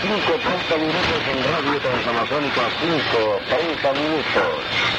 5.30 minutos en Radio Transamazónica, 5.30 minutos.